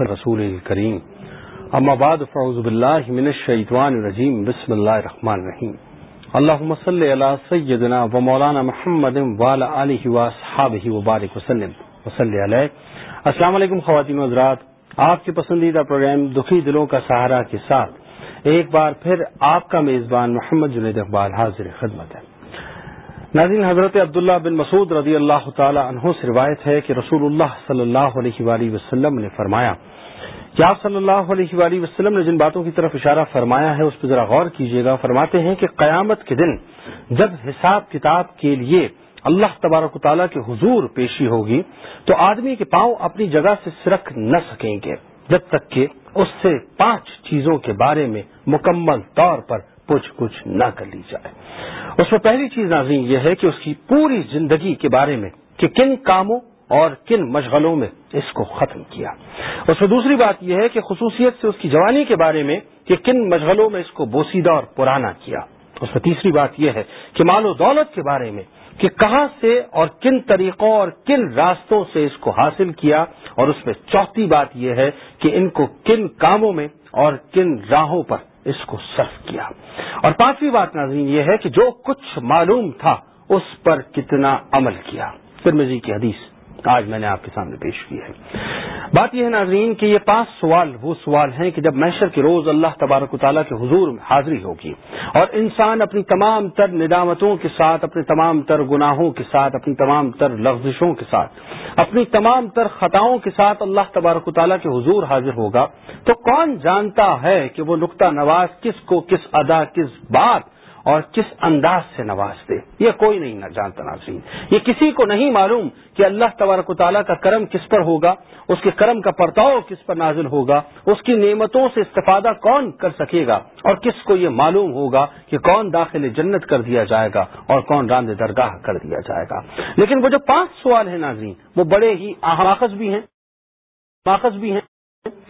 رسول کریم. اما بعد فعوذ باللہ من الشیطان الرجیم. بسم اللہ الرحمن الرحیم. اللہم صلی علی سیدنا و مولانا محمد والا علیہ وصحابہ وبارک وسلم. وصلی علیہ. السلام علیکم خواتین و حضرات. آپ کے پسندیدہ پروگرام دکھی دلوں کا سہارا کے ساتھ ایک بار پھر آپ کا میزبان محمد جنید اقبال حاضر خدمت ہے. ناظرین حضرت عبداللہ بن مسعود رضی اللہ تعالی عنہ سے روایت ہے کہ رسول اللہ صلی اللہ علیہ وآلہ وسلم نے فرمایا کہ آپ صلی اللہ علیہ وآلہ وسلم نے جن باتوں کی طرف اشارہ فرمایا ہے اس پہ ذرا غور کیجیے گا۔ فرماتے ہیں کہ قیامت کے دن جب حساب کتاب کے لیے اللہ تبارک و تعالیٰ کے حضور پیشی ہوگی تو آدمی کے پاؤں اپنی جگہ سے سرک نہ سکیں گے، جب تک کہ اس سے پانچ چیزوں کے بارے میں مکمل طور پر پوچھ گچھ نہ کر لی جائے۔ اس میں پہلی چیز ناظرین یہ ہے کہ اس کی پوری زندگی کے بارے میں کہ کن کاموں اور کن مشغلوں میں اس کو ختم کیا۔ اس میں دوسری بات یہ ہے کہ خصوصیت سے اس کی جوانی کے بارے میں کہ کن مشغلوں میں اس کو بوسیدہ اور پرانا کیا۔ اس میں تیسری بات یہ ہے کہ مال و دولت کے بارے میں کہ کہاں سے اور کن طریقوں اور کن راستوں سے اس کو حاصل کیا۔ اور اس میں چوتھی بات یہ ہے کہ ان کو کن کاموں میں اور کن راہوں پر اس کو صرف کیا۔ اور پانچویں بات ناظرین یہ ہے کہ جو کچھ معلوم تھا، اس پر کتنا عمل کیا۔ پھر کی حدیث۔ آج میں نے آپ کے سامنے پیش کی ہے۔ بات یہ ہے ناظرین کہ یہ پانچ سوال وہ سوال ہیں کہ جب میشر کے روز اللہ تبارک و تعالیٰ کے حضور میں حاضری ہوگی اور انسان اپنی تمام تر ندامتوں کے ساتھ، اپنے تمام تر گناہوں کے ساتھ، اپنی تمام تر لفزشوں کے ساتھ، اپنی تمام تر خطاؤں کے ساتھ اللہ تبارک و تعالیٰ کے حضور حاضر ہوگا، تو کون جانتا ہے کہ وہ نقطہ نواز کس کو کس ادا کس بات اور کس انداز سے نواز دے یہ کوئی نہیں جانتا ناظرین۔ یہ کسی کو نہیں معلوم کہ اللہ تبارک و تعالیٰ کا کرم کس پر ہوگا، اس کے کرم کا پرتاؤ کس پر نازل ہوگا، اس کی نعمتوں سے استفادہ کون کر سکے گا اور کس کو یہ معلوم ہوگا کہ کون داخل جنت کر دیا جائے گا اور کون راند درگاہ کر دیا جائے گا۔ لیکن وہ جو پانچ سوال ہیں ناظرین، وہ بڑے ہی ماخذ بھی ہیں۔ ماخذ بھی ہیں۔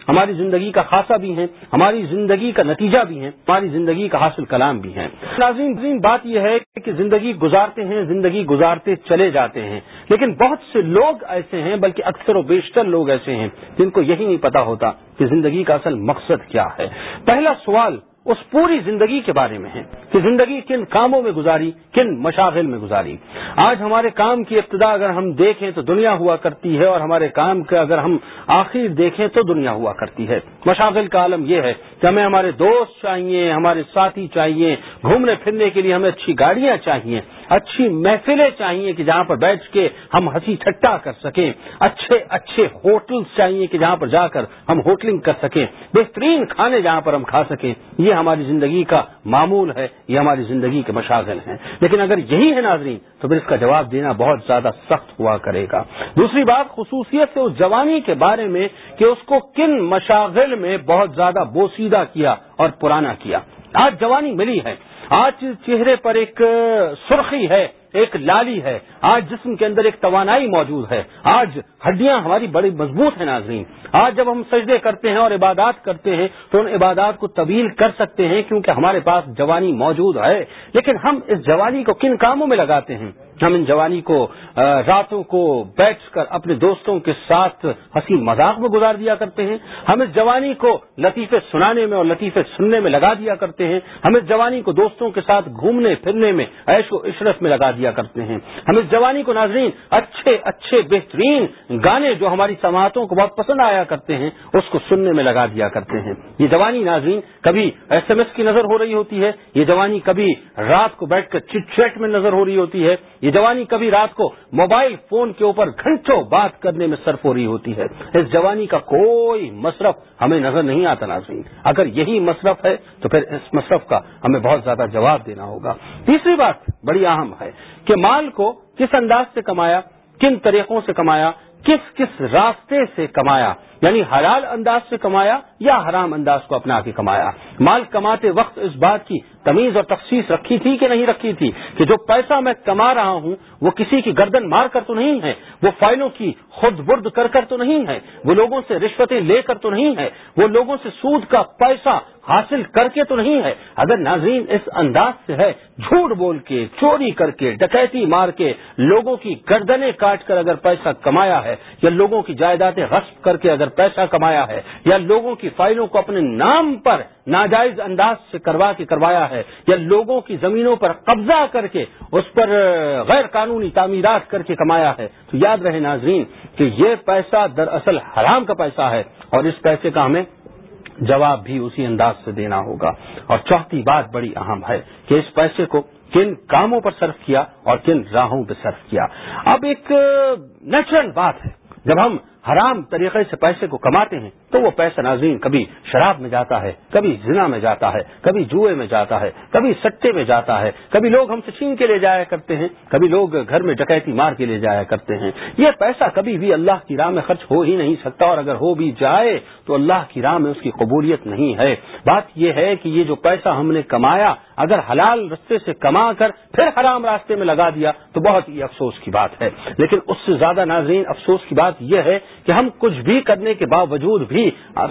ہماری زندگی کا خاصہ بھی ہیں، ہماری زندگی کا نتیجہ بھی ہیں، ہماری زندگی کا حاصل کلام بھی ہیں۔ ناظرین بات یہ ہے کہ زندگی گزارتے ہیں، زندگی گزارتے چلے جاتے ہیں۔ لیکن بہت سے لوگ ایسے ہیں، بلکہ اکثر و بیشتر لوگ ایسے ہیں، جن کو یہی نہیں پتا ہوتا کہ زندگی کا اصل مقصد کیا ہے۔ پہلا سوال اس پوری زندگی کے بارے میں ہے کہ زندگی کن کاموں میں گزاری، کن مشاغل میں گزاری۔ آج ہمارے کام کی ابتدا اگر ہم دیکھیں تو دنیا ہوا کرتی ہے اور ہمارے کام کا اگر ہم آخر دیکھیں تو دنیا ہوا کرتی ہے۔ مشاغل کا عالم یہ ہے کہ ہمیں ہمارے دوست چاہیے، ہمارے ساتھی چاہیے، گھومنے پھرنے کے لیے ہمیں اچھی گاڑیاں چاہیے، اچھی محفلیں چاہیے کہ جہاں پر بیٹھ کے ہم ہنسی ٹھٹا کر سکیں، اچھے اچھے ہوٹلس چاہیے کہ جہاں پر جا کر ہم ہوٹلنگ کر سکیں، بہترین کھانے جہاں پر ہم کھا سکیں۔ یہ ہماری زندگی کا معمول ہے، یہ ہماری زندگی کے مشاغل ہیں۔ لیکن اگر یہی ہے ناظرین تو پھر کا جواب دینا بہت زیادہ سخت ہوا کرے گا۔ دوسری بات خصوصیت سے اس جوانی کے بارے میں کہ اس کو کن مشاغل میں بہت زیادہ بوسیدہ کیا اور پرانا کیا۔ آج جوانی ملی ہے۔ آج چہرے پر ایک سرخی ہے، ایک لالی ہے۔ آج جسم کے اندر ایک توانائی موجود ہے۔ آج ہڈیاں ہماری بڑی مضبوط ہیں ناظرین۔ آج جب ہم سجدے کرتے ہیں اور عبادات کرتے ہیں تو ان عبادات کو طویل کر سکتے ہیں کیونکہ ہمارے پاس جوانی موجود ہے۔ لیکن ہم اس جوانی کو کن کاموں میں لگاتے ہیں؟ ہم ان جوانی کو راتوں کو بیٹھ کر اپنے دوستوں کے ساتھ ہنسی مذاق میں گزار دیا کرتے ہیں۔ ہم اس جوانی کو لطیفے سنانے میں اور لطیفے سننے میں لگا دیا کرتے ہیں۔ ہم اس جوانی کو دوستوں کے ساتھ گھومنے پھرنے میں عیش و عشرت میں لگا دیا کرتے ہیں۔ ہم اس جوانی کو ناظرین اچھے اچھے، بہترین گانے جو ہماری سماعتوں کو بہت پسند آیا کرتے ہیں، اس کو سننے میں لگا دیا کرتے ہیں۔ یہ جوانی ناظرین کبھی ایس ایم ایس کی نظر ہو رہی ہوتی ہے، یہ جوانی کبھی رات کو بیٹھ کر چٹ چیٹ میں نظر ہو رہی ہوتی ہے۔ یہ جوانی کبھی رات کو موبائل فون کے اوپر گھنٹوں بات کرنے میں صرف ہو رہی ہوتی ہے۔ اس جوانی کا کوئی مصرف ہمیں نظر نہیں آتا ناظرین۔ اگر یہی مصرف ہے تو پھر اس مصرف کا ہمیں بہت زیادہ جواب دینا ہوگا۔ تیسری بات بڑی اہم ہے کہ مال کو کس انداز سے کمایا، کن طریقوں سے کمایا، کس کس راستے سے کمایا۔ یعنی حلال انداز سے کمایا یا حرام انداز کو اپنا کے کمایا۔ مال کماتے وقت اس بات کی تمیز اور تخصیص رکھی تھی کہ نہیں رکھی تھی کہ جو پیسہ میں کما رہا ہوں وہ کسی کی گردن مار کر تو نہیں ہے، وہ فائلوں کی خود برد کر کر تو نہیں ہے، وہ لوگوں سے رشوتیں لے کر تو نہیں ہے، وہ لوگوں سے سود کا پیسہ حاصل کر کے تو نہیں ہے۔ اگر ناظرین اس انداز سے ہے، جھوٹ بول کے، چوری کر کے، ڈکیتی مار کے لوگوں کی گردنیں کاٹ کر اگر پیسہ کمایا ہے یا لوگوں کی جائیدادیں غصب کر کے اگر اگر پیسہ کمایا ہے یا لوگوں کی فائلوں کو اپنے نام پر ناجائز انداز سے کروا کے کروایا ہے یا لوگوں کی زمینوں پر قبضہ کر کے اس پر غیر قانونی تعمیرات کر کے کمایا ہے۔ تو یاد رہے ناظرین کہ یہ پیسہ دراصل حرام کا پیسہ ہے اور اس پیسے کا ہمیں جواب بھی اسی انداز سے دینا ہوگا۔ اور چوتھی بات بڑی اہم ہے کہ اس پیسے کو کن کاموں پر صرف کیا اور کن راہوں پہ صرف کیا۔ اب ایک نیچرل بات ہے۔ جب ہم حرام طریقے سے پیسے کو کماتے ہیں تو وہ پیسہ ناظرین کبھی شراب میں جاتا ہے، کبھی زنا میں جاتا ہے، کبھی جوئے میں جاتا ہے، کبھی سٹے میں جاتا ہے۔ کبھی لوگ ہم سے چھین کے لے جایا کرتے ہیں، کبھی لوگ گھر میں ڈکیتی مار کے لے جایا کرتے ہیں۔ یہ پیسہ کبھی بھی اللہ کی راہ میں خرچ ہو ہی نہیں سکتا، اور اگر ہو بھی جائے تو اللہ کی راہ میں اس کی قبولیت نہیں ہے۔ بات یہ ہے کہ یہ جو پیسہ ہم نے کمایا، اگر حلال رستے سے کما کر پھر حرام راستے میں لگا دیا، تو بہت ہی افسوس کی بات ہے۔ لیکن اس سے زیادہ ناظرین، افسوس کی بات یہ ہے کہ ہم کچھ بھی کرنے کے باوجود بھی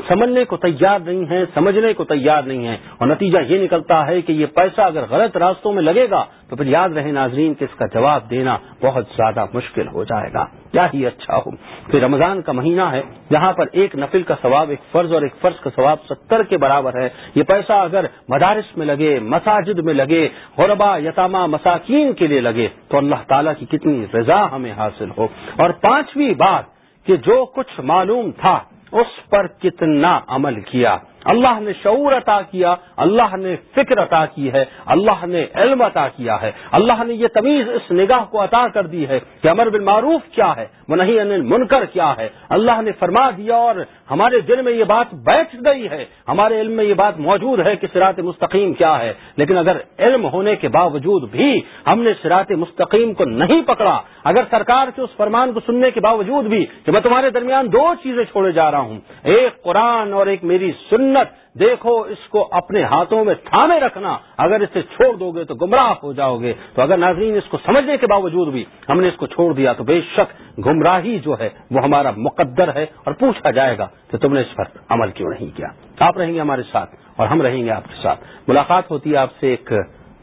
سمجھنے کو تیار نہیں ہیں، سمجھنے کو تیار نہیں ہے اور نتیجہ یہ نکلتا ہے کہ یہ پیسہ اگر غلط راستوں میں لگے گا تو پھر یاد رہے ناظرین کہ اس کا جواب دینا بہت زیادہ مشکل ہو جائے گا۔ کیا ہی اچھا ہو۔ پھر رمضان کا مہینہ ہے۔ جہاں پر ایک نفل کا ثواب، ایک فرض اور ایک فرض کا ثواب ستر کے برابر ہے۔ یہ پیسہ اگر مدارس میں لگے، مساجد میں لگے، غربا، یتامہ، مساکین کے لیے لگے تو اللہ تعالیٰ کی کتنی رضا ہمیں حاصل ہو۔ اور پانچویں بات کہ جو کچھ معلوم تھا اس پر کتنا عمل کیا اللہ نے شعور عطا کیا، اللہ نے فکر عطا کی ہے، اللہ نے علم عطا کیا ہے۔ اللہ نے یہ تمیز اس نگاہ کو عطا کر دی ہے کہ امر بالمعروف کیا ہے وہ نہیں منکر کیا ہے۔ اللہ نے فرما دیا اور ہمارے دل میں یہ بات بیٹھ گئی ہے۔ ہمارے علم میں یہ بات موجود ہے کہ سرات مستقیم کیا ہے۔ لیکن اگر علم ہونے کے باوجود بھی ہم نے سرات مستقیم کو نہیں پکڑا، اگر سرکار کے اس فرمان کو سننے کے باوجود بھی کہ میں تمہارے درمیان دو چیزیں چھوڑے جا رہا ہوں، ایک قرآن اور ایک میری سنت دیکھو اس کو اپنے ہاتھوں میں تھامے رکھنا۔ اگر اسے چھوڑ دو گے تو گمراہ ہو جاؤ گے۔ تو اگر ناظرین اس کو سمجھنے کے باوجود بھی ہم نے اس کو چھوڑ دیا تو بے شک گمراہی جو ہے وہ ہمارا مقدر ہے اور پوچھا جائے گا کہ تم نے اس پر عمل کیوں نہیں کیا۔ آپ رہیں گے ہمارے ساتھ اور ہم رہیں گے آپ کے ساتھ۔ ملاقات ہوتی ہے آپ سے ایک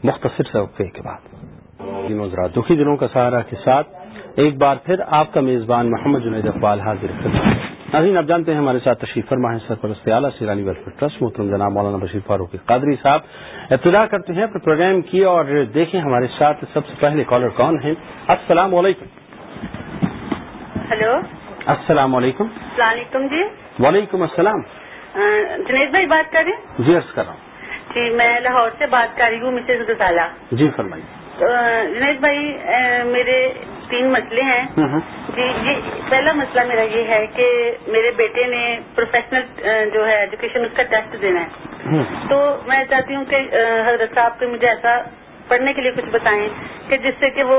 مختصر سے وقفے کے بعد۔ جی دنوں دکھی دنوں کا سہارا کے ساتھ ایک بار پھر آپ کا میزبان محمد جنید اقبال حاضر ناظرین آپ جانتے ہیں ہمارے ساتھ تشریف فرما ہے سرپرست اعلیٰ سیرانی ویلفیئر ٹرسٹ محترم جناب مولانا بشیر فاروق قادری صاحب۔ ابتدا کرتے ہیں اپنے پروگرام کی اور دیکھیں ہمارے ساتھ سب سے پہلے کالر کون ہیں۔ السلام علیکم۔ ہلو۔ السلام علیکم۔ السلام علیکم جی۔ وعلیکم السلام۔ جنید بھائی بات کر رہے ہیں؟ جی عرض کر رہا ہوں۔ جی میں لاہور سے بات کر رہی ہوں مسز غزالہ جی فرمائیے۔ جنید بھائی میرے تین مسئلے ہیں۔ جی جی پہلا مسئلہ میرا یہ ہے کہ میرے بیٹے نے پروفیشنل جو ہے ایجوکیشن اس کا ٹیسٹ دینا ہے۔ تو میں چاہتی ہوں کہ حضرت صاحب کے مجھے ایسا پڑھنے کے لیے کچھ بتائیں کہ جس سے کہ وہ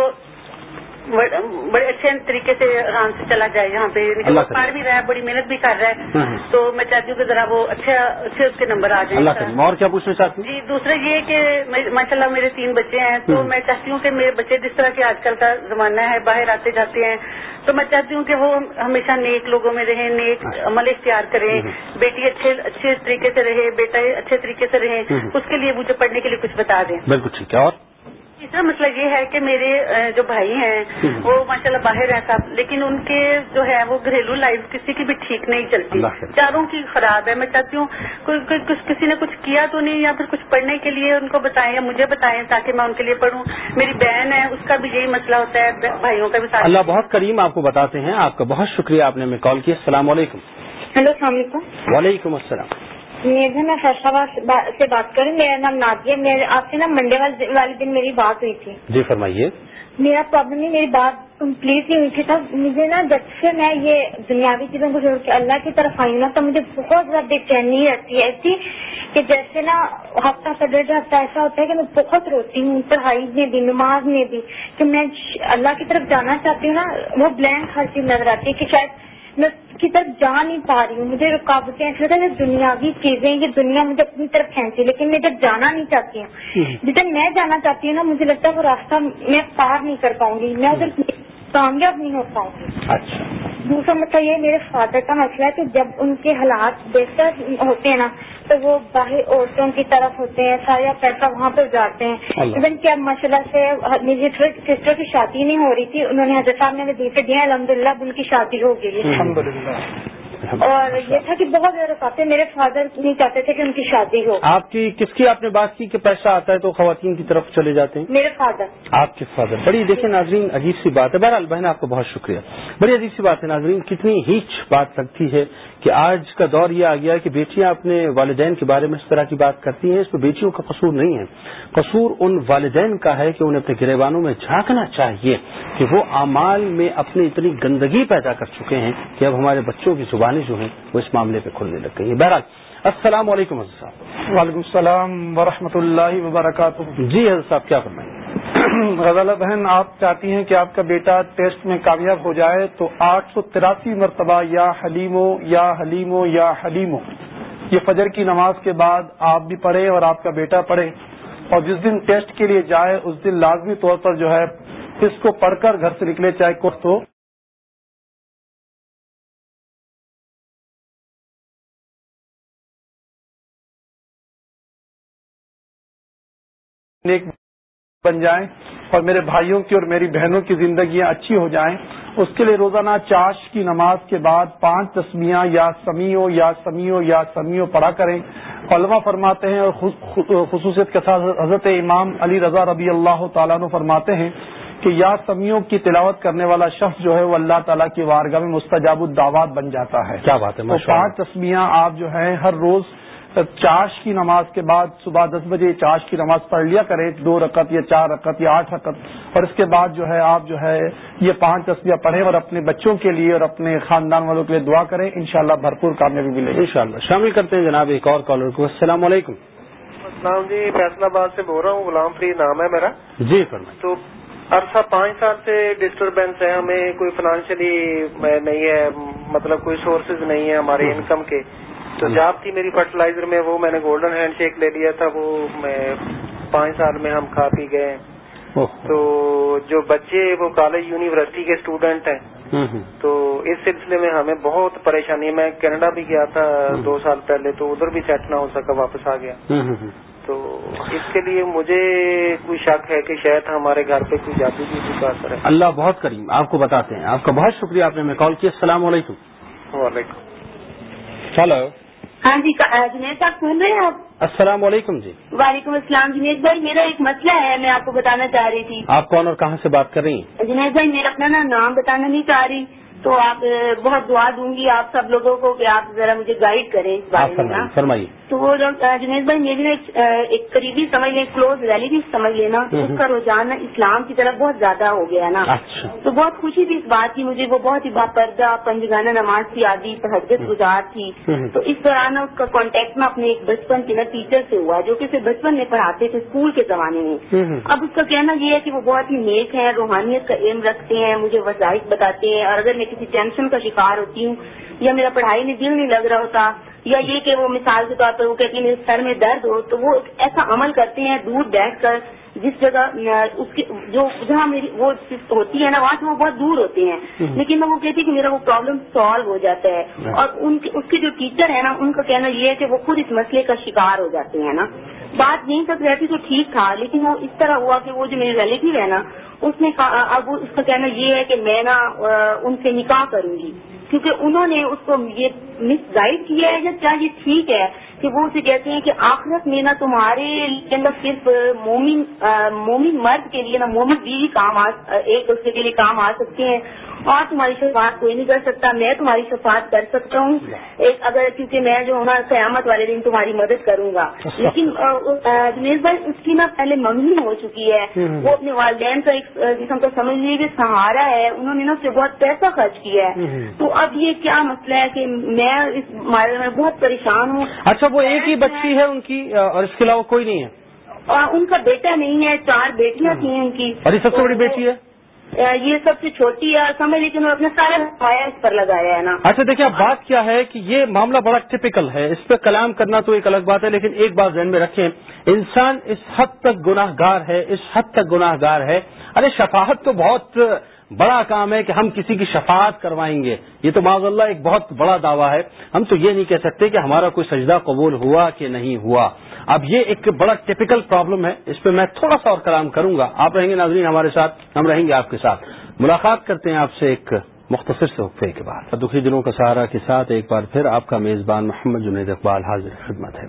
بڑے اچھے طریقے سے آرام سے چلا جائے یہاں پہ۔ پڑھ بھی رہا ہے بڑی محنت بھی کر رہا ہے۔ تو میں چاہتی ہوں کہ ذرا وہ اچھا اچھے اس کے نمبر آ جائیں اور کیا پوچھنا چاہتی جی دوسرا یہ کہ ماشاء اللہ میرے تین بچے ہیں تو میں چاہتی ہوں کہ میرے بچے جس طرح کے آج کل کا زمانہ ہے باہر آتے جاتے ہیں تو میں چاہتی ہوں کہ وہ ہمیشہ نیک لوگوں میں رہیں نیک عمل اختیار کریں۔ بیٹی اچھے اچھے طریقے سے رہے بیٹا اچھے طریقے سے رہے اس کے لیے مجھے پڑھنے کے لیے کچھ بتا دیں۔ بالکل ٹھیک ہے۔ اور؟ تیسرا مسئلہ یہ ہے کہ میرے جو بھائی ہیں وہ ماشاء اللہ باہر رہتا لیکن ان کے جو ہے وہ گھریلو لائف کسی کی بھی ٹھیک نہیں چلتی۔ چاروں کی خراب ہے۔ میں چاہتی ہوں کسی نے کچھ کیا تو نہیں یا پھر کچھ پڑھنے کے لیے ان کو بتائیں یا مجھے بتائیں تاکہ میں ان کے لیے پڑھوں۔ میری بہن ہے اس کا بھی یہی مسئلہ ہوتا ہے۔ بھائیوں کا بھی ساتھ۔ اللہ بہت کریم آپ کو بتاتے ہیں۔ آپ کا بہت شکریہ آپ نے ہمیں کال کیا۔ السلام علیکم۔ ہلو السلام علیکم۔ وعلیکم السلام۔ میرے میں فیصلہ سے بات کروں میرا نام نادیہ میرے آپ سے نا منڈے والے دن میری بات ہوئی تھی۔ جی فرمائیے۔ میرا پرابلم نہیں میری بات کمپلیٹ نہیں ہوئی تھی۔ تب مجھے نا جب سے میں یہ دنیاوی چیزوں کو چھوڑ کے اللہ کی طرف آئی نا تو مجھے بہت زیادہ بے چینی رہتی ہے۔ ایسی کہ جیسے نا ہفتہ کا ڈیڑھ ہفتہ ایسا ہوتا ہے کہ میں بہت روتی ہوں پڑھائی میں بھی نماز میں بھی۔ کہ میں اللہ کی طرف جانا چاہتی ہوں نا وہ بلینک ہر چیز نظر آتی ہے کہ شاید میں کی طرف جا نہیں پا رہی ہوں مجھے رکاوٹیں ایسے ہوتا ہے دنیاوی چیزیں یہ دنیا مجھے اپنی طرف کھینچی لیکن میں جب جانا نہیں چاہتی ہوں۔ جدھر میں جانا چاہتی ہوں نا مجھے لگتا ہے وہ راستہ میں پار نہیں کر پاؤں گی میں ادھر کامیاب نہیں ہو پاؤں گی۔ اچھا۔ دوسرا مسئلہ یہ میرے فادر کا مسئلہ ہے کہ جب ان کے حالات بہتر ہوتے ہیں نا تو وہ باہر عورتوں کی طرف ہوتے ہیں سارا پیسہ وہاں پہ جاتے ہیں۔ ایون کہ اب ماشاء اللہ سے میری سسٹر کی شادی نہیں ہو رہی تھی انہوں نے حضرت صاحب نے دے دیا الحمد للہ ان کی شادی ہو گئی اور یہ تھا کہ بہت زیادہ رفاتے میرے فادر نہیں چاہتے تھے کہ ان کی شادی ہو۔ آپ کی کس کی آپ نے بات کی کہ پیسہ آتا ہے تو خواتین کی طرف چلے جاتے ہیں؟ میرے فادر۔ آپ کے فادر۔ بڑی دیکھیں ناظرین عجیب سی بات ہے۔ بہرحال بہن آپ کو بہت شکریہ۔ بڑی عجیب سی بات ہے ناظرین کتنی ہیچ بات لگتی ہے کہ آج کا دور یہ آ گیا کہ بیٹیاں اپنے والدین کے بارے میں اس طرح کی بات کرتی ہیں اس میں بیٹیوں کا قصور نہیں ہے۔ قصور ان والدین کا ہے کہ انہیں اپنے گریبانوں میں جھانکنا چاہیے کہ وہ اعمال میں اپنی اتنی گندگی پیدا کر چکے ہیں کہ اب ہمارے بچوں کی زبانیں جو ہیں وہ اس معاملے پہ کھلنے لگ گئی ہیں۔ بہرحال السلام علیکم حضرت صاحب۔ وعلیکم السلام ورحمۃ اللہ وبرکاتہ۔ جی حضرت صاحب کیا فرمائیں؟ غزالہ بہن آپ چاہتی ہیں کہ آپ کا بیٹا ٹیسٹ میں کامیاب ہو جائے تو آٹھ سو تراسی مرتبہ یا حلیمو یا حلیمو یا حلیمو۔ یہ فجر کی نماز کے بعد آپ بھی پڑھیں اور آپ کا بیٹا پڑھے اور جس دن ٹیسٹ کے لیے جائے اس دن لازمی طور پر جو ہے اس کو پڑھ کر گھر سے نکلے چاہے کچھ ہو نیک بن جائیں اور میرے بھائیوں کی اور میری بہنوں کی زندگیاں اچھی ہو جائیں اس کے لیے روزانہ چاش کی نماز کے بعد پانچ تسمیاں یا سمیوں یا سمیوں یا سمیوں پڑھا کریں۔ علماء فرماتے ہیں اور خصوصیت کے ساتھ حضرت امام علی رضا ربی اللہ تعالیٰ نے فرماتے ہیں کہ یا سمیوں کی تلاوت کرنے والا شخص جو ہے وہ اللہ تعالیٰ کی وارگاہ میں مستجاب الدعوات بن جاتا ہے۔ کیا بات ہے پانچ تسمیاں آپ جو ہیں ہر روز چاش کی نماز کے بعد صبح دس بجے چاش کی نماز پڑھ لیا کریں دو رکعت یا چار رکعت یا آٹھ رکعت اور اس کے بعد جو ہے آپ جو ہے یہ پانچ تصویریں پڑھیں اور اپنے بچوں کے لیے اور اپنے خاندان والوں کے لیے دعا کریں انشاءاللہ بھرپور کامیابی ملے گی۔ انشاءاللہ۔ شامل کرتے ہیں جناب ایک اور کالر کو۔ السلام علیکم۔ السلام جی فیصل آباد سے بول رہا ہوں غلام فری نام ہے میرا۔ جی فرمائیں تو عرصہ پانچ سال سے ڈسٹربینس ہے ہمیں کوئی فائنینشلی نہیں ہے مطلب کوئی سورسز نہیں ہے ہمارے انکم کے۔ تو جاب تھی میری فرٹیلائزر میں وہ میں نے گولڈن ہینڈ شیک لے لیا تھا وہ میں پانچ سال میں ہم کھا پی گئے۔ تو جو بچے وہ کالج یونیورسٹی کے اسٹوڈنٹ ہیں۔ تو اس سلسلے میں ہمیں بہت پریشانی میں کینیڈا بھی گیا تھا دو سال پہلے تو ادھر بھی سیٹ نہ ہو سکا واپس آ گیا۔ تو اس کے لیے مجھے کوئی شک ہے کہ شاید ہمارے گھر پہ کوئی جادو بھی کا اثر ہے اللہ بہت کریم آپ کو بتاتے ہیں۔ آپ کا بہت شکریہ آپ نے ہمیں کال کیا السلام علیکم۔ وعلیکم۔ چلو ہاں جی جنید صاحب سن رہے ہیں آپ؟ السلام علیکم جی۔ وعلیکم السلام جنید بھائی میرا ایک مسئلہ ہے میں آپ کو بتانا چاہ رہی تھی۔ آپ کون اور کہاں سے بات کر رہی ہیں؟ جنید بھائی میرا اپنا نا نام بتانا نہیں چاہ رہی تو آپ بہت دعا دوں گی آپ سب لوگوں کو کہ آپ ذرا مجھے گائیڈ کریں اس بارے میں فرمائیے۔ تو وہ جنید بھائی میری ایک قریبی سمجھ لیں کلوز ریلیٹو سمجھ لینا۔ اس کا رجحان اسلام کی طرف بہت زیادہ ہو گیا نا۔ اچھا۔ تو بہت خوشی تھی اس بات کی مجھے وہ بہت ہی باپردہ پنجگانہ نماز کی عادی تحجت گزار تھی۔ تو اس دوران اس کا کانٹیکٹ میں اپنے ایک بچپن کے نا ٹیچر سے ہوا جو کہ اسے بچپن میں پڑھاتے تھے اسکول کے زمانے میں۔ اب اس کا کہنا یہ ہے کہ وہ بہت ہی نیک ہیں روحانیت کا علم رکھتے ہیں مجھے وظائف بتاتے ہیں۔ اور اگر میں کسی ٹینشن کا شکار ہوتی ہوں یا میرا پڑھائی میں دل نہیں لگ رہا ہوتا یا یہ کہ وہ مثال کے طور پر وہ کہتی ہیں سر میں درد ہو تو وہ ایسا عمل کرتے ہیں دور بیٹھ کر جس جگہ اس کی جو جہاں میری وہ ہوتی ہے نا وہاں سے وہ بہت دور ہوتے ہیں۔ لیکن وہ کہتی کہ میرا وہ پرابلم سالو ہو جاتا ہے۔ اور ان کے اس کے جو ٹیچر ہے نا ان کا کہنا یہ ہے کہ وہ خود اس مسئلے کا شکار ہو جاتے ہیں نا۔ بات یہیں تک رہتی تو ٹھیک تھا لیکن وہ اس طرح ہوا کہ وہ جو میری ریلیٹو ہے نا اس نے اب اس کا کہنا یہ ہے کہ میں نا ان سے نکاح کروں گی۔ کیونکہ انہوں نے اس کو یہ مس گائڈ کیا ہے یا کیا یہ ٹھیک ہے کہ وہ اسے کہتے ہیں کہ آخرت میں نہ تمہارے لیے صرف مومن مومن مرد کے لیے، نہ مومن بیوی کام ایک دوسرے کے لیے کام آ سکتے ہیں۔ اور تمہاری شفاعت کوئی نہیں کر سکتا میں تمہاری شفاعت کر سکتا ہوں۔ ایک اگر کیونکہ میں جو ہونا قیامت والے دن تمہاری مدد کروں گا۔ لیکن دنیش بھائی اس کی نا پہلے منگنی ہو چکی ہے۔ وہ اپنے والدین کا ایک قسم کا سمجھ لیجیے سہارا ہے۔ انہوں نے نا اس سے بہت پیسہ خرچ کیا ہے۔ تو اب یہ کیا مسئلہ ہے کہ میں اس مارے میں بہت پریشان ہوں۔ اچھا وہ ایک ہی بچی ہے ان کی اور اس کے علاوہ کوئی نہیں ہے؟ اور ان کا بیٹا نہیں ہے چار بیٹیاں تھیں ان کی۔ اور سب سے بڑی بیٹی ہے؟ یہ سب سے چھوٹی ہے لیکن اپنا سارا پایا اس پر لگایا ہے نا۔ اچھا دیکھیں اب بات کیا ہے کہ یہ معاملہ بڑا ٹپیکل ہے۔ اس پہ کلام کرنا تو ایک الگ بات ہے، لیکن ایک بات ذہن میں رکھیں۔ انسان اس حد تک گناہ گار ہے، اس حد تک گناہ گار ہے۔ ارے، شفاعت تو بہت بڑا کام ہے کہ ہم کسی کی شفاعت کروائیں گے۔ یہ تو معذ اللہ ایک بہت بڑا دعویٰ ہے۔ ہم تو یہ نہیں کہہ سکتے کہ ہمارا کوئی سجدہ قبول ہوا کہ نہیں ہوا۔ اب یہ ایک بڑا ٹپیکل پرابلم ہے، اس پہ میں تھوڑا سا اور کلام کروں گا۔ آپ رہیں گے ناظرین ہمارے ساتھ، ہم رہیں گے آپ کے ساتھ۔ ملاقات کرتے ہیں آپ سے ایک مختصر سے وقفے کے بعد۔ دکھی دنوں کا سہارا کے ساتھ ایک بار پھر آپ کا میزبان محمد جنید اقبال حاضر خدمت ہے۔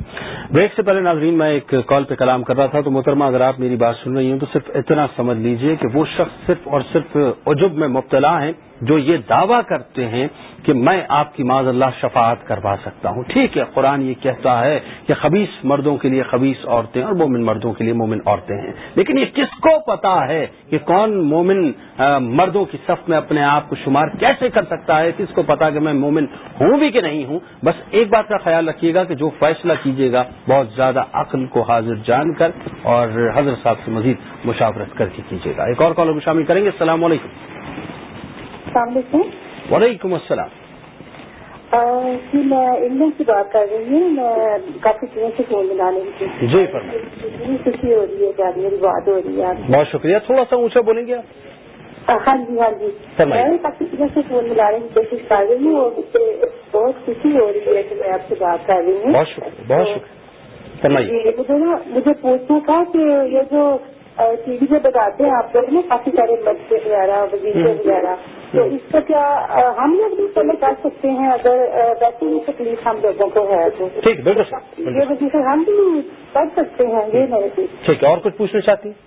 بریک سے پہلے ناظرین، میں ایک کال پہ کلام کر رہا تھا تو محترمہ، اگر آپ میری بات سن رہی ہیں تو صرف اتنا سمجھ لیجیے کہ وہ شخص صرف اور صرف عجب میں مبتلا ہیں۔ جو یہ دعویٰ کرتے ہیں کہ میں آپ کی معذ اللہ شفاعت کروا سکتا ہوں۔ ٹھیک ہے، قرآن یہ کہتا ہے کہ خبیص مردوں کے لیے خبیص عورتیں اور مومن مردوں کے لیے مومن عورتیں ہیں۔ لیکن یہ کس کو پتا ہے کہ کون مومن مردوں کی صف میں اپنے آپ کو شمار کیسے کر سکتا ہے؟ کس کو پتا کہ میں مومن ہوں بھی کہ نہیں ہوں؟ بس ایک بات کا خیال رکھیے گا کہ جو فیصلہ کیجیے گا، بہت زیادہ عقل کو حاضر جان کر اور حضرت صاحب سے مزید مشاورت کر کے کیجیے گا۔ ایک اور کالر کو شامل کریں گے۔ السلام علیکم۔ السلام علیکم۔ وعلیکم السلام۔ جی میں انگلینڈ سے بات کر رہی ہوں۔ میں کافی دنوں سے فون ملانے کی جی اتنی خوشی ہو رہی ہے میری بات ہو رہی ہے۔ بہت شکریہ۔ تھوڑا سا اونچا بولیں گے آپ؟ ہاں جی ہاں جی۔ میں کافی دنوں سے فون ملانے کی کوشش کر رہی ہوں اور مجھے بہت خوشی ہو رہی ہے کہ میں آپ سے بات کر رہی ہوں۔ بہت شکریہ بہت شکریہ۔ فرمائیے۔ جی مجھے نا مجھے پوچھنا تھا کہ یہ جو ٹی وی پہ بتاتے ہیں آپ لوگ نا کافی سارے بچے وغیرہ وزیر وغیرہ۔ تو اس کا کیا ہم لوگ بھی پہلے کر سکتے ہیں اگر ویسے ہی تکلیف ہم لوگوں کو ہے تو۔ ٹھیک بالکل یہ وجہ سے ہم بھی کر سکتے ہیں یہ میرے ٹھیک ہے اور کچھ پوچھنا چاہتی ہیں؟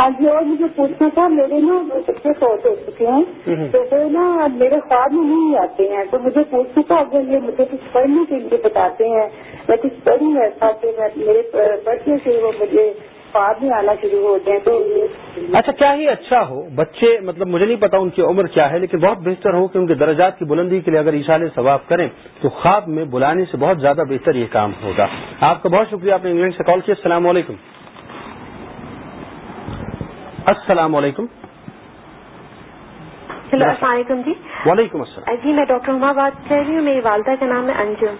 ہاں جی اور مجھے پوچھنا تھا میرے نا بچے فوت ہو چکے ہیں۔ تو وہ نا میرے خواب میں نہیں آتے ہیں تو مجھے پوچھنا تھا اگر یہ مجھے کچھ پڑھنے کے لیے بتاتے ہیں میں کچھ پڑھوں ایسا کہ میں میرے پڑھنے سے وہ مجھے خواب میں آنا شروع ہو جائیں تو اچھا کیا ہی اچھا ہو؟ بچے مطلب مجھے نہیں پتا ان کی عمر کیا ہے لیکن بہت بہتر ہو کہ ان کے درجات کی بلندی کے لیے اگر اشارے ثواب کریں تو خواب میں بلانے سے بہت زیادہ بہتر یہ کام ہوگا۔ آپ کا بہت شکریہ آپ نے انگلینڈ سے کال کیا السلام علیکم۔ السلام علیکم۔ ہیلو السلام علیکم جی۔ وعلیکم السلام۔ جی میں ڈاکٹر عما بات کر رہی ہوں میری والدہ کا نام ہے انجم۔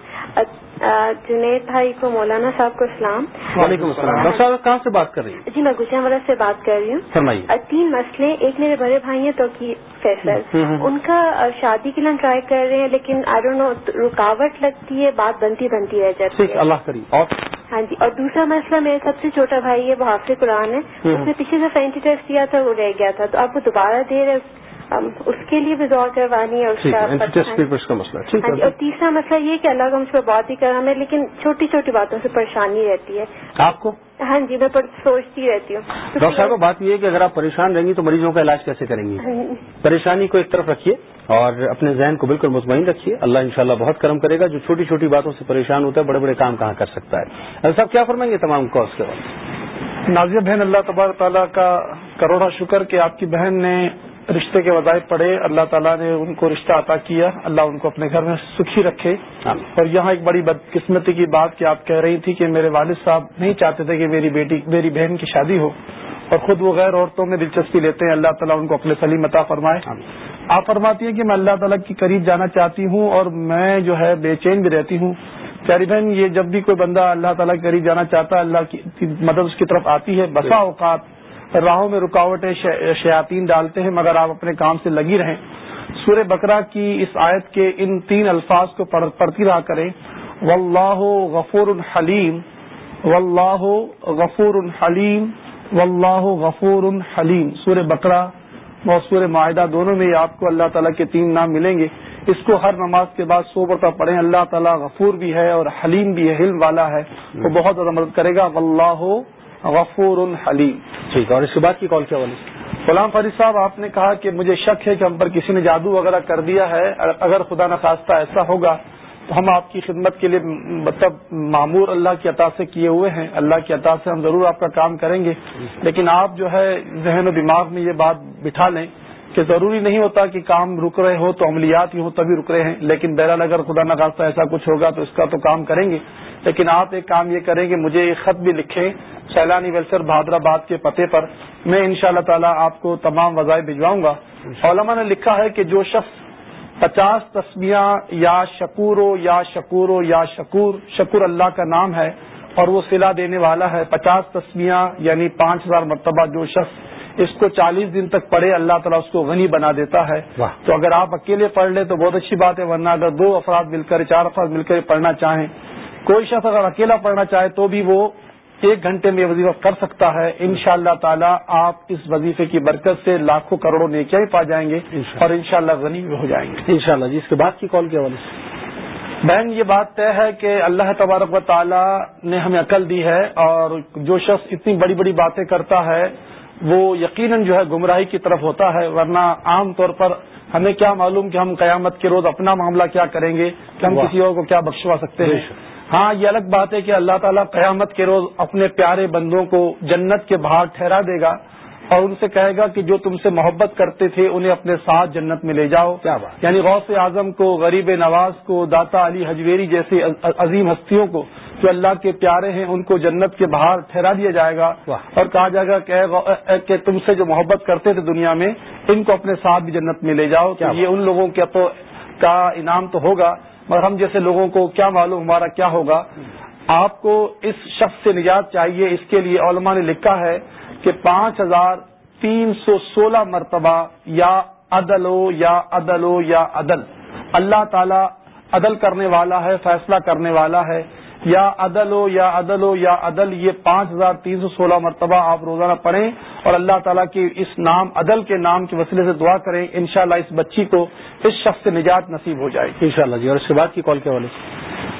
جنید بھائی کو مولانا صاحب کو اسلام وعلیکم السلام۔ ڈاکٹر صاحب کہاں سے بات کر رہی ہیں؟ جی میں گجرا والا سے بات کر رہی ہوں۔ فرمائیے۔ تین مسئلے ایک میرے بڑے بھائی ہیں توقیر فیصل۔ ان کا شادی کے لیے ٹرائی کر رہے ہیں لیکن آئی ڈونٹ نو رکاوٹ لگتی ہے بات بنتی بنتی رہ جاتی ٹھیک ہے۔ اللہ کریم۔ اور؟ ہاں جی اور دوسرا مسئلہ میرے سب سے چھوٹا بھائی ہے وہ حافظ قرآن ہے۔ اس نے پچھلے دفعہ ٹیسٹ دیا تھا وہ رہ گیا تھا تو آپ وہ دوبارہ دے رہے اس کے لیے بھی غور کروانی ہے اس کا مسئلہ ٹھیک ہاں جی ہے اور تیسرا مسئلہ یہ کہ اللہ کا مجھ پہ بہت ہی کرم ہے لیکن چھوٹی چھوٹی باتوں سے پریشانی رہتی ہے۔ آپ کو؟ ہاں جی میں پر- سوچتی رہتی ہوں۔ ڈاکٹر صاحب بات یہ ہے کہ اگر آپ پریشان رہیں گی تو مریضوں کا علاج کیسے کریں گی؟ ہاں، پریشانی کو ایک طرف رکھیے اور اپنے ذہن کو بالکل مطمئن رکھیے۔ اللہ انشاءاللہ بہت کرم کرے گا۔ جو چھوٹی چھوٹی باتوں سے پریشان ہوتا ہے بڑے بڑے کام کہاں کر سکتا ہے؟ صاحب کیا فرمائیں گے تمام کالس کے بعد نازیہ بہن اللہ تبارک تعالیٰ کا کروڑا شکر کہ آپ کی بہن نے رشتے کے وظائف پڑھے اللہ تعالیٰ نے ان کو رشتہ عطا کیا اللہ ان کو اپنے گھر میں سکھی رکھے۔ آمین۔ اور یہاں ایک بڑی بدقسمتی کی بات کہ آپ کہہ رہی تھی کہ میرے والد صاحب نہیں چاہتے تھے کہ میری بیٹی میری بہن کی شادی ہو۔ اور خود وہ غیر عورتوں میں دلچسپی لیتے ہیں اللہ تعالیٰ ان کو اپنے سلیم عطا فرمائے۔ آمین۔ آپ فرماتی ہیں کہ میں اللہ تعالیٰ کی قریب جانا چاہتی ہوں اور میں جو ہے بے چین بھی رہتی ہوں۔ پیاری بہن یہ جب بھی کوئی بندہ اللہ تعالیٰ کے قریب جانا چاہتا ہے اللہ کی مدد اس کی طرف آتی ہے۔ بسا اوقات راہوں میں رکاوٹیں شیاطین ڈالتے ہیں مگر آپ اپنے کام سے لگی رہیں۔ سورہ بکرا کی اس آیت کے ان تین الفاظ کو پڑھ- پڑھتی رہا کریں۔ واللہ غفور حلیم واللہ غفور حلیم واللہ غفور حلیم سورہ بکرا اور سورہ معاہدہ دونوں میں آپ کو اللہ تعالیٰ کے تین نام ملیں گے۔ اس کو ہر نماز کے بعد سو مرتبہ پڑھیں۔ اللہ تعالیٰ غفور بھی ہے اور حلیم بھی ہے حلم والا ہے۔ وہ بہت زیادہ مدد کرے گا۔ واللہ غفور حلیم۔ ٹھیک ہے اور اس کے بعد کی کال کیا والی؟ غلام فرید صاحب آپ نے کہا کہ مجھے شک ہے کہ ہم پر کسی نے جادو وغیرہ کر دیا ہے۔ اگر خدا نخواستہ ایسا ہوگا تو ہم آپ کی خدمت کے لیے مطلب معمور اللہ کی عطا سے کیے ہوئے ہیں۔ اللہ کی عطا سے ہم ضرور آپ کا کام کریں گے۔ لیکن آپ جو ہے ذہن و دماغ میں یہ بات بٹھا لیں۔ کہ ضروری نہیں ہوتا کہ کام رک رہے ہو تو عملیات ہی ہو تبھی رک رہے ہیں، لیکن بہرحال اگر خدا نخواستہ ایسا کچھ ہوگا تو اس کا تو کام کریں گے۔ لیکن آپ ایک کام یہ کریں کہ مجھے ایک خط بھی لکھیں سیلانی ویلسر بہادرآباد کے پتے پر۔ میں ان شاء اللہ تعالیٰ آپ کو تمام وظائف بھجواؤں گا۔ علماء نے لکھا ہے کہ جو شخص پچاس تسمیاں یا شکورو یا شکورو یا شکور شکور اللہ کا نام ہے اور وہ صلہ دینے والا ہے، پچاس تسمیاں یعنی پانچ ہزار مرتبہ جو شخص اس کو چالیس دن تک پڑھے اللہ تعالیٰ اس کو غنی بنا دیتا ہے۔ تو اگر آپ اکیلے پڑھ لیں تو بہت اچھی بات ہے ورنہ اگر دو افراد مل کر چار افراد مل کر پڑھنا چاہیں کوئی شخص اگر اکیلا پڑھنا چاہے تو بھی وہ ایک گھنٹے میں وظیفہ کر سکتا ہے۔ ان شاء اللہ تعالیٰ آپ اس وظیفے کی برکت سے لاکھوں کروڑوں نیکیاں پا جائیں گے اور ان شاء اللہ غنی بھی ہو جائیں گے۔ ان شاء اللہ جی اس کے بعد کی کال کے حوالے سے؟ بہن یہ بات طے ہے کہ اللہ تبارک و تعالیٰ نے ہمیں عقل دی ہے اور جو شخص اتنی بڑی بڑی باتیں کرتا ہے وہ یقیناً جو ہے گمراہی کی طرف ہوتا ہے ورنہ عام طور پر ہمیں کیا معلوم کہ ہم قیامت کے روز اپنا معاملہ کیا کریں گے کہ ہم. کسی اور کو کیا بخشوا سکتے ہیں. ہاں یہ الگ بات ہے کہ اللہ تعالیٰ قیامت کے روز اپنے پیارے بندوں کو جنت کے باہر ٹھہرا دے گا اور ان سے کہے گا کہ جو تم سے محبت کرتے تھے انہیں اپنے ساتھ جنت میں لے جاؤ۔ کیا بات یعنی غوث اعظم کو غریب نواز کو داتا علی حجویری جیسی عظیم ہستیوں کو جو اللہ کے پیارے ہیں ان کو جنت کے باہر ٹھہرا دیا جائے گا. اور کہا جائے گا کہ کہ تم سے جو محبت کرتے تھے دنیا میں ان کو اپنے ساتھ بھی جنت میں لے جاؤ۔ کیا یہ ان لوگوں کے تو کا انعام تو ہوگا مگر ہم جیسے لوگوں کو کیا معلوم ہمارا کیا ہوگا۔ آپ کو اس شخص سے نجات چاہیے اس کے لیے علماء نے لکھا ہے کہ پانچ ہزار تین سو سولہ مرتبہ یا عدل ہو یا عدل ہو یا عدل۔ اللہ تعالی عدل کرنے والا ہے، فیصلہ کرنے والا ہے۔ یا عدل ہو یا عدل ہو یا عدل، یہ پانچ ہزار تین سو سولہ مرتبہ آپ روزانہ پڑھیں اور اللہ تعالیٰ کی اس نام، عدل کے نام کے وسیلے سے دعا کریں۔ انشاءاللہ اس بچی کو، اس شخص سے نجات نصیب ہو جائے گی۔ ان شاء اللہ جی اور اس کے بعد کی کال کے حوالے سے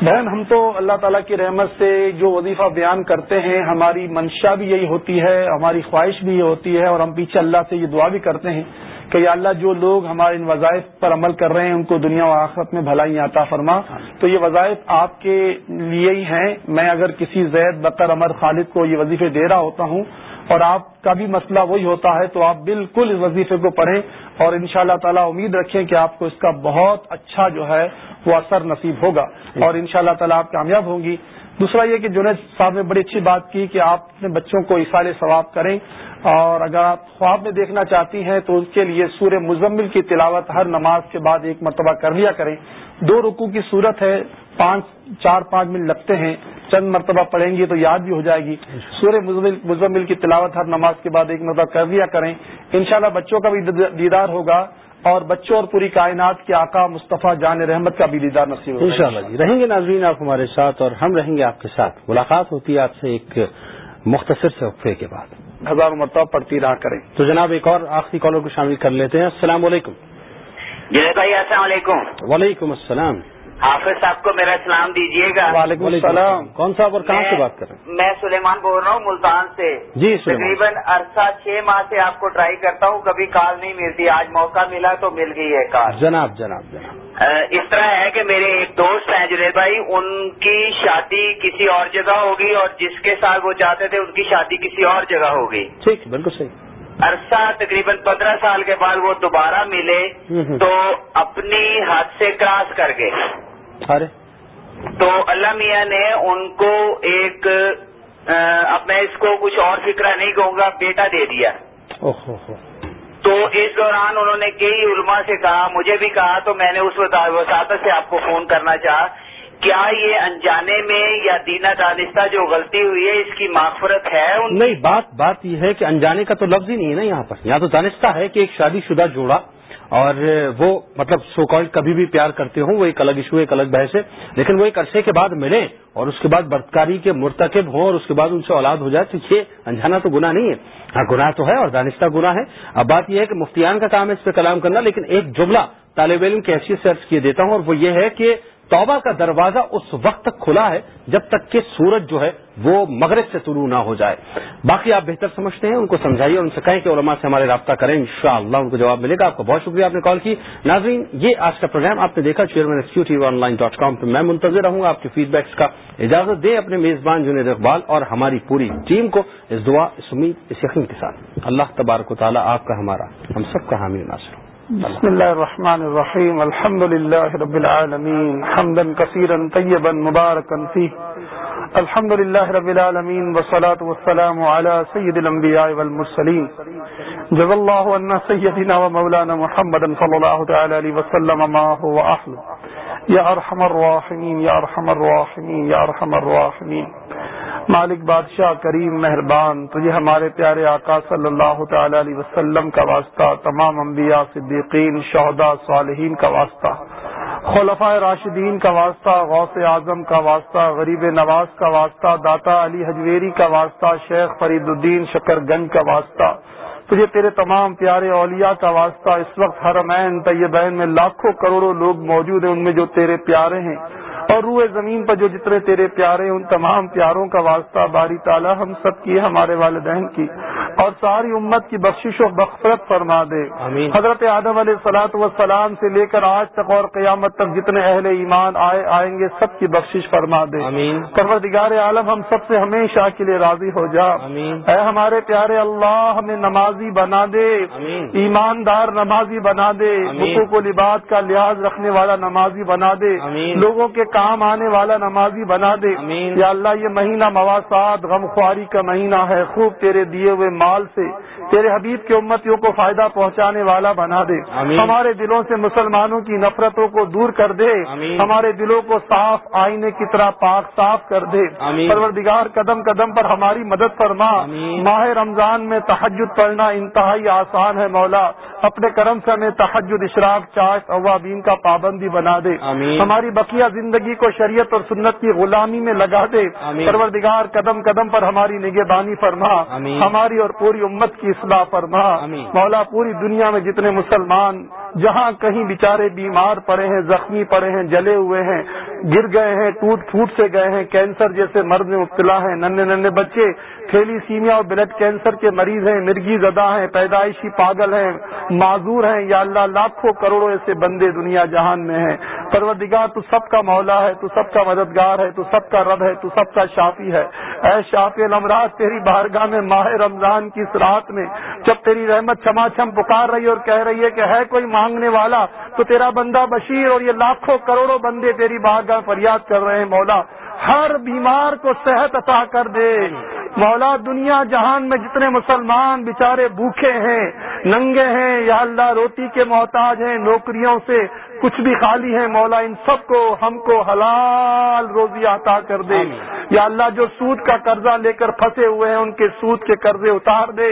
بہن، ہم تو اللہ تعالیٰ کی رحمت سے جو وظیفہ بیان کرتے ہیں، ہماری منشا بھی یہی ہوتی ہے، ہماری خواہش بھی یہ ہوتی ہے اور ہم پیچھے اللہ سے یہ دعا بھی کرتے ہیں کہ یا اللہ، جو لوگ ہمارے ان وظائف پر عمل کر رہے ہیں، ان کو دنیا و آخرت میں بھلائی عطا فرما۔ تو یہ وظائف آپ کے لیے ہی ہیں۔ میں اگر کسی زید بکر امر خالد کو یہ وظیفے دے رہا ہوتا ہوں اور آپ کا بھی مسئلہ وہی ہوتا ہے تو آپ بالکل اس وظیفے کو پڑھیں اور ان شاء اللہ تعالیٰ امید رکھیں کہ آپ کو اس کا بہت اچھا جو ہے وہ اثر نصیب ہوگا اور ان شاء اللہ تعالیٰ آپ کامیاب ہوں گی۔ دوسرا یہ کہ جنید صاحب نے بڑی اچھی بات کی کہ آپ اپنے بچوں کو اصال ثواب کریں اور اگر آپ خواب میں دیکھنا چاہتی ہیں تو اس کے لیے سورہ مزمل کی تلاوت ہر نماز کے بعد ایک مرتبہ کر لیا کریں۔ دو رکو کی صورت ہے۔ پانچ چار پانچ منٹ لگتے ہیں چند مرتبہ پڑھیں گی تو یاد بھی ہو جائے گی۔ سورہ مزمل مزمل کی تلاوت ہر نماز کے بعد ایک مرتبہ کر لیا کریں۔ انشاءاللہ بچوں کا بھی دیدار ہوگا اور بچوں اور پوری کائنات کے آقا مصطفیٰ جان رحمت کا بھی دیدار نصیب ہوگا۔ ان شاء اللہ جی۔ رہیں گے ناظرین آپ ہمارے ساتھ اور ہم رہیں گے آپ کے ساتھ۔ ملاقات ہوتی ہے آپ سے ایک مختصر سے وقفے کے بعد۔ ہزاروں مرتبہ پڑھتی رہا کریں۔ تو جناب ایک اور آخری کالر کو شامل کر لیتے ہیں۔ السلام علیکم۔ جی بھائی السلام علیکم۔ وعلیکم السلام۔ حافظ صاحب کو میرا سلام دیجیے گا۔ وعلیکم السلام۔ کون صاحب اور کہاں سے بات کر رہے ہیں؟ میں سلیمان بول رہا ہوں ملتان سے۔ جی تقریباً عرصہ چھ ماہ سے آپ کو ٹرائی کرتا ہوں کبھی کال نہیں ملتی۔ آج موقع ملا تو مل گئی ہے کال۔ جناب جناب جناب۔ اس طرح ہے کہ میرے ایک دوست ہیں جنید بھائی ان کی شادی کسی اور جگہ ہوگی اور جس کے ساتھ وہ چاہتے تھے ان کی شادی کسی اور جگہ ہوگی۔ ٹھیک بالکل صحیح۔ عرصہ تقریباً پندرہ سال کے بعد وہ دوبارہ ملے۔ تو اپنی حد سے کراس کر گئے۔ تو اللہ میاں نے ان کو ایک اب میں اس کو کچھ اور فکرہ نہیں کہوں گا بیٹا دے دیا۔ تو اس دوران انہوں نے کئی علماء سے کہا مجھے بھی کہا تو میں نے اس وساطت سے آپ کو فون کرنا چاہا۔ کیا یہ انجانے میں یا دینا دانستہ جو غلطی ہوئی ہے، اس کی مغفرت ہے؟ نہیں، بات بات یہ ہے کہ انجانے کا تو لفظ ہی نہیں ہے نا یہاں پر۔ یہاں تو دانستہ ہے کہ ایک شادی شدہ جوڑا اور وہ مطلب سو کال کبھی بھی پیار کرتے ہوں، وہ ایک الگ ایشو ایک الگ بحث ہے۔ لیکن وہ ایک عرصے کے بعد ملیں اور اس کے بعد بدکاری کے مرتکب ہوں اور اس کے بعد ان سے اولاد ہو جائے، تو یہ انجانا تو گناہ نہیں ہے۔ ہاں گناہ تو ہے اور دانستہ گناہ ہے۔ اب بات یہ ہے کہ مفتیان کا کام ہے اس پہ کلام کرنا، لیکن ایک جملہ طالب علم کی حیثیت سے عرض کیے دیتا ہوں اور وہ یہ ہے کہ توبہ کا دروازہ اس وقت تک کھلا ہے جب تک کہ سورج جو ہے وہ مغرب سے طلوع نہ ہو جائے۔ باقی آپ بہتر سمجھتے ہیں، ان کو سمجھائیے ان سے کہیں کہ علماء سے ہمارے رابطہ کریں، انشاءاللہ ان کو جواب ملے گا۔ آپ کا بہت شکریہ آپ نے کال کی۔ ناظرین، یہ آج کا پروگرام آپ نے دیکھا، chairman S T online dot com پہ میں منتظر رہوں گا۔ آپ کے فیڈ بیکس کا اجازت دیں اپنے میزبان جنید اقبال اور ہماری پوری ٹیم کو۔ اس دعا، اس امید، اس یقین کے ساتھ۔ اللہ تبارک و تعالیٰ آپ کا، ہمارا، ہم سب کا حامی ناصر ہو۔ بسم الله الرحمن الرحيم الحمد لله رب العالمين حمدا كثيرا طيبا مباركا فيه الحمد لله رب العالمين والصلاة والسلام على سيد الأنبياء والمرسلين جزا الله أن سيدنا ومولانا محمدا صلى الله تعالى عليه وسلم ما هو أحلى يا أرحم الراحمين يا أرحم الراحمين يا أرحم الراحمين مالک بادشاہ کریم مہربان، تجھے ہمارے پیارے آقا صلی اللہ تعالی علیہ وسلم کا واسطہ، تمام انبیاء صدیقین، شہداء صالحین کا واسطہ خلفۂ راشدین کا واسطہ، غوث اعظم کا واسطہ، غریب نواز کا واسطہ، داتا علی حجویری کا واسطہ، شیخ فرید الدین شکر گنج کا واسطہ، تجھے تیرے تمام پیارے اولیاء کا واسطہ، اس وقت حرمین طیبین میں لاکھوں کروڑوں لوگ موجود ہیں، ان میں جو تیرے پیارے ہیں اور روئے زمین پر جو جتنے تیرے پیارے ان تمام پیاروں کا واسطہ باری تعالی ہم سب کی، ہمارے والدین کی۔ اور ساری امت کی بخشش و بخفرت فرما دے۔ آمین۔ حضرت آدم علیہ سلاۃ وسلام سے لے کر آج تک اور قیامت تک جتنے اہل ایمان آئے آئیں گے سب کی بخشش فرما دے۔ آمین۔ پروردگار عالم ہم سب سے ہمیشہ کے لیے راضی ہو جا۔ آمین۔ اے ہمارے پیارے اللہ ہمیں نمازی بنا دے۔ آمین۔ ایماندار نمازی بنا دے۔ حقوق و لباس کا لحاظ رکھنے والا نمازی بنا دے۔ آمین۔ لوگوں کے کام آنے والا نمازی بنا دے۔ آمین۔ یا اللہ یہ مہینہ مواسات غمخواری کا مہینہ ہے۔ خوب تیرے دیے ہوئے مال سے تیرے حبیب کے امتیوں کو فائدہ پہنچانے والا بنا دے۔ ہمارے دلوں سے مسلمانوں کی نفرتوں کو دور کر دے۔ ہمارے دلوں کو صاف آئینے کی طرح پاک صاف کر دے۔ پروردگار قدم قدم پر ہماری مدد فرما۔ ماہ رمضان میں تحجد پڑھنا انتہائی آسان ہے مولا۔ اپنے کرم سے ہمیں تحجد اشراق چاش اوابین کا پابندی بنا دے۔ ہماری بقیہ زندگی کو شریعت اور سنت کی غلامی میں لگا دے۔ پروردگار قدم قدم پر ہماری نگہبانی فرما۔ ہماری اور پوری امت کی اصلاح فرما۔ مولا پوری دنیا میں جتنے مسلمان جہاں کہیں بیچارے بیمار پڑے ہیں زخمی پڑے ہیں جلے ہوئے ہیں گر گئے ہیں ٹوٹ پھوٹ سے گئے ہیں کینسر جیسے مرض میں مبتلا ہیں ننے ننے بچے تھیلی سیمیا اور بلڈ کینسر کے مریض ہیں مرگی زدہ ہیں پیدائشی پاگل ہیں معذور ہیں یا اللہ لاکھوں کروڑوں ایسے بندے دنیا جہان میں ہیں۔ پروردگار تو سب کا مولا ہے تو سب کا مددگار ہے تو سب کا رب ہے تو سب کا شافی ہے۔ اے شافی الامراض، تیری بارگاہ میں ماہ رمضان کی اس رات میں جب تیری رحمت چھما چھم پکار رہی اور کہہ رہی ہے کہ ہے کوئی مانگنے والا، تو تیرا بندہ بشیر اور یہ لاکھوں کروڑوں بندے تیری بارگاہ فریاد کر رہے ہیں، مولا، ہر بیمار کو صحت عطا کر دے۔ مولا، دنیا جہان میں جتنے مسلمان بےچارے بھوکے ہیں، ننگے ہیں، یا اللہ، روٹی کے محتاج ہیں، نوکریوں سے کچھ بھی خالی ہیں مولا ان سب کو ہم کو حلال روزی عطا کر دے۔ یا اللہ جو سود کا قرضہ لے کر پھنسے ہوئے ہیں ان کے سود کے قرضے اتار دے۔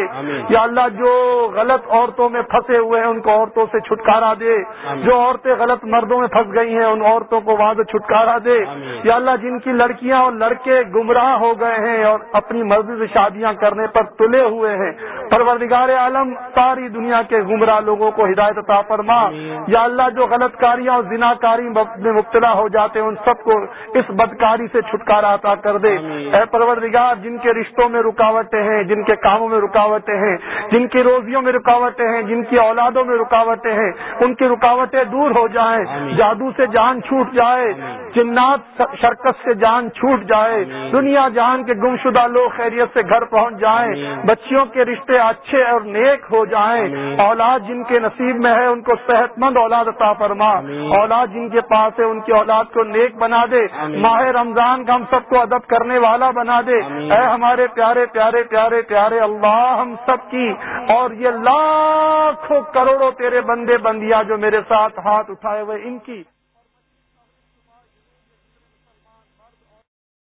یا اللہ جو غلط عورتوں میں پھنسے ہوئے ہیں ان کو عورتوں سے چھٹکارا دے۔ جو عورتیں غلط مردوں میں پھنس گئی ہیں ان عورتوں کو وہاں سے چھٹکارا دے۔ یا اللہ جن کی لڑکیاں اور لڑکے گمراہ ہو گئے ہیں اور اپنی مرضی سے شادیاں کرنے پر تلے ہوئے ہیں۔ پروردگار عالم ساری دنیا کے گمراہ لوگوں کو ہدایت عطا فرما۔ یا اللہ جو غلط کاریاں اور زنا کاری میں مبتلا ہو جاتے ہیں ان سب کو اس بدکاری سے چھٹکارا عطا کر دے۔ اے پروردگار جن کے رشتوں میں رکاوٹیں ہیں جن کے کاموں میں رکاوٹیں ہیں جن کی روزیوں میں رکاوٹیں ہیں جن کی اولادوں میں رکاوٹیں ہیں ان کی رکاوٹیں دور ہو جائیں جادو سے جان چھوٹ جائے جنات شرکت سے جان چھوٹ جائے دنیا جہان کے گم شدہ لوگ خیریت سے گھر پہنچ جائیں بچیوں کے رشتے اچھے اور نیک ہو جائیں اولاد جن کے نصیب میں ہے ان کو صحت مند اولاد عطا فرما اولاد جن کے پاس ہے ان کی اولاد کو نیک بنا دے۔ ماہ رمضان کا ہم سب کو ادب کرنے والا بنا دے۔ اے ہمارے پیارے پیارے پیارے پیارے اللہ ہم سب کی۔ اور یہ لاکھوں کروڑوں تیرے بندے بندیاں جو میرے ساتھ ہاتھ اٹھائے ہوئے ان کی۔